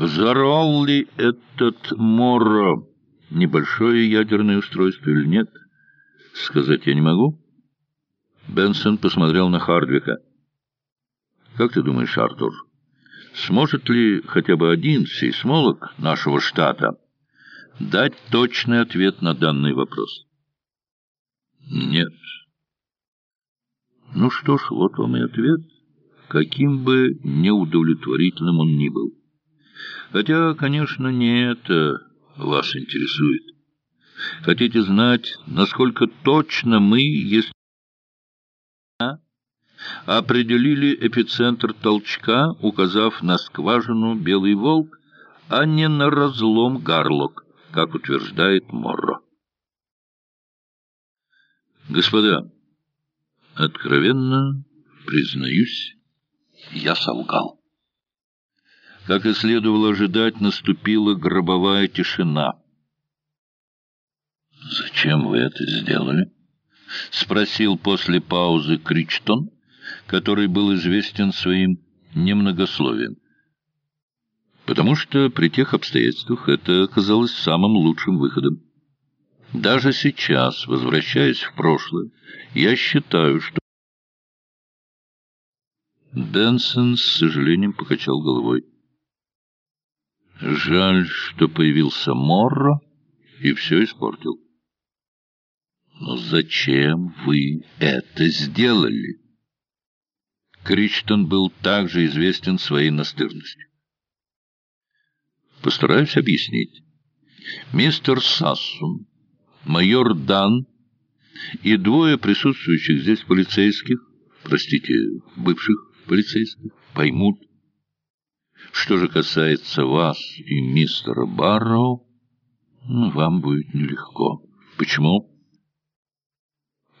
Взорвал ли этот Морро небольшое ядерное устройство или нет, сказать я не могу. Бенсон посмотрел на Хардвика. «Как ты думаешь, Артур, сможет ли хотя бы один сейсмолог нашего штата дать точный ответ на данный вопрос?» «Нет». «Ну что ж, вот вам и ответ, каким бы неудовлетворительным он ни был. Хотя, конечно, не это вас интересует. Хотите знать, насколько точно мы, если определили эпицентр толчка, указав на скважину «Белый волк», а не на разлом Гарлок, как утверждает Морро. Господа, откровенно признаюсь, я солгал. Как и следовало ожидать, наступила гробовая тишина. «Зачем вы это сделали?» — спросил после паузы Кричтон, который был известен своим немногословием. «Потому что при тех обстоятельствах это оказалось самым лучшим выходом. Даже сейчас, возвращаясь в прошлое, я считаю, что...» Бенсон с сожалением покачал головой. Жаль, что появился Морро и все испортил. Но зачем вы это сделали? Кричтон был также известен своей настырностью. Постараюсь объяснить. Мистер Сассун, майор Дан и двое присутствующих здесь полицейских, простите, бывших полицейских, поймут, что же касается вас и мистера Барроу, ну, вам будет нелегко. Почему?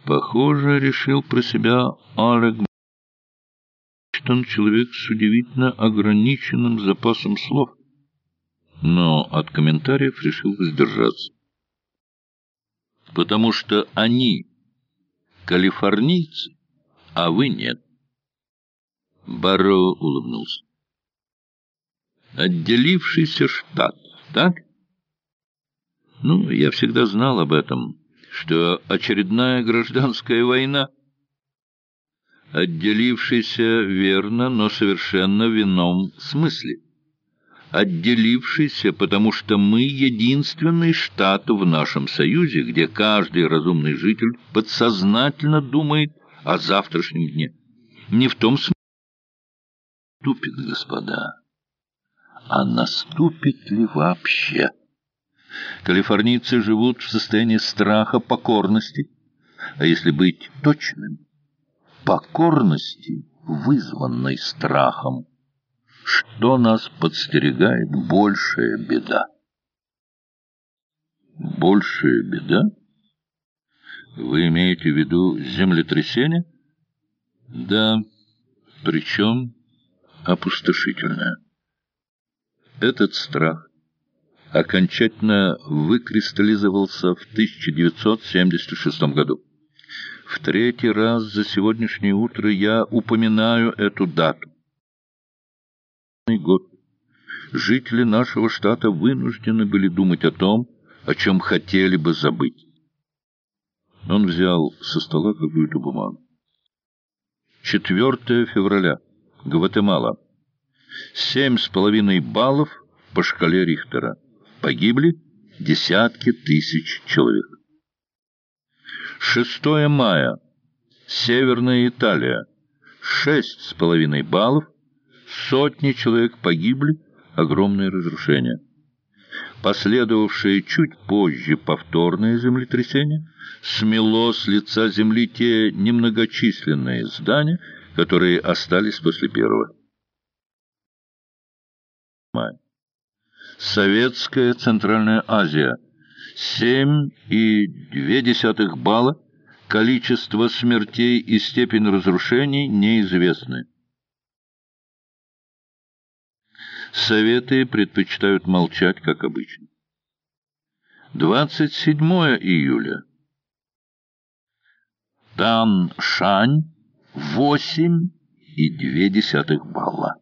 Похоже, решил про себя Олег что он человек с удивительно ограниченным запасом слов, но от комментариев решил воздержаться. Потому что они калифорнийцы, а вы нет. Барроу улыбнулся отделившийся штат, так? Ну, я всегда знал об этом, что очередная гражданская война, отделившийся верно, но совершенно в ином смысле. Отделившийся, потому что мы единственный штат в нашем союзе, где каждый разумный житель подсознательно думает о завтрашнем дне. Не в том смысле, тупик, господа а наступит ли вообще. Калифорнийцы живут в состоянии страха, покорности, а если быть точным, покорности, вызванной страхом. Что нас подстерегает большая беда? Большая беда? Вы имеете в виду землетрясение? Да, причем опустошительное. Этот страх окончательно выкристаллизовался в 1976 году. В третий раз за сегодняшнее утро я упоминаю эту дату. Год. Жители нашего штата вынуждены были думать о том, о чем хотели бы забыть. Он взял со стола какую-то бумагу. 4 февраля. Гватемала. Семь с половиной баллов по шкале Рихтера. Погибли десятки тысяч человек. 6 мая. Северная Италия. Шесть с половиной баллов. Сотни человек погибли. Огромное разрушение. Последовавшее чуть позже повторное землетрясение смело с лица земли те немногочисленные здания, которые остались после первого. Советская Центральная Азия. 7,2 балла. Количество смертей и степень разрушений неизвестны. Советы предпочитают молчать, как обычно. 27 июля. Дан Шань 8,2 балла.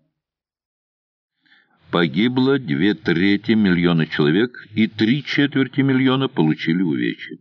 Погибло две трети миллиона человек и три четверти миллиона получили увечья.